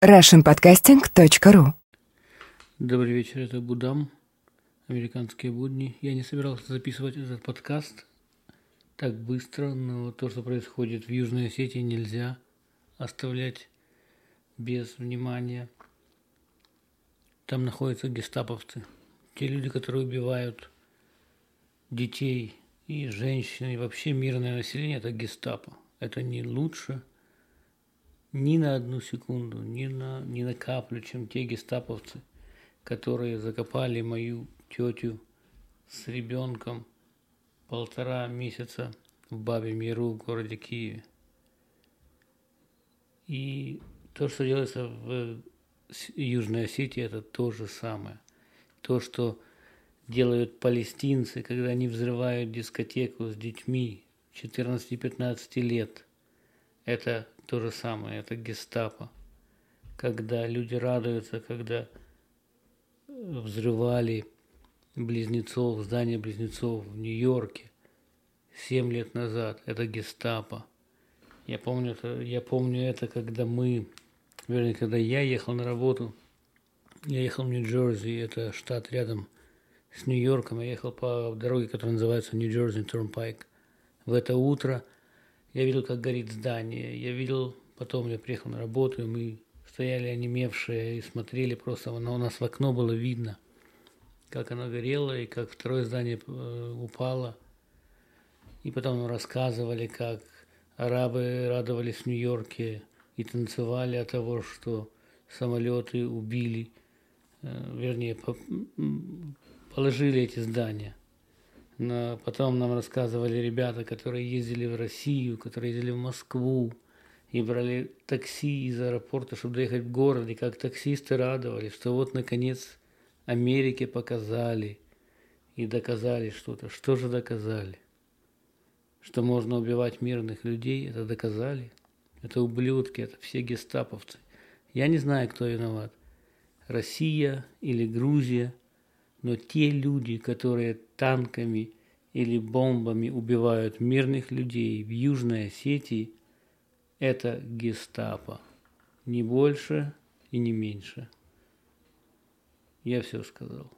russianpodcasting.ru Добрый вечер, это Будам, американские будни. Я не собирался записывать этот подкаст так быстро, но то, что происходит в Южной Осетии, нельзя оставлять без внимания. Там находятся гестаповцы, те люди, которые убивают детей и женщин, и вообще мирное население, это гестапо. Это не лучше ни на одну секунду, ни на, ни на каплю, чем те гестаповцы, которые закопали мою тетю с ребенком полтора месяца в Бабе Миру в городе Киеве. И то, что делается в Южной Осетии, это то же самое. То, что делают палестинцы, когда они взрывают дискотеку с детьми 14-15 лет, это то же самое, это гестапо. Когда люди радуются, когда взрывали близнецов, здание близнецов в Нью-Йорке семь лет назад, это гестапо. Я помню это, я помню это, когда мы, вернее, когда я ехал на работу, я ехал в Нью-Джерси, это штат рядом с Нью-Йорком, я ехал по дороге, которая называется Нью-Джерси Turnpike. В это утро – я видел, как горит здание. Я видел, потом я приехал на работу, и мы стояли онемевшие и смотрели просто, но у нас в окно было видно, как оно горело и как второе здание э, упало. И потом нам рассказывали, как арабы радовались в Нью-Йорке и танцевали от того, что самолеты убили, э, вернее, положили эти здания. Но потом нам рассказывали ребята, которые ездили в Россию, которые ездили в Москву и брали такси из аэропорта, чтобы доехать в город, и как таксисты радовались, что вот наконец Америке показали и доказали что-то. Что же доказали? Что можно убивать мирных людей, это доказали. Это ублюдки, это все гестаповцы. Я не знаю, кто виноват. Россия или Грузия – но те люди, которые танками или бомбами убивают мирных людей в Южной Осетии, это гестапо. Не больше и не меньше. Я все сказал.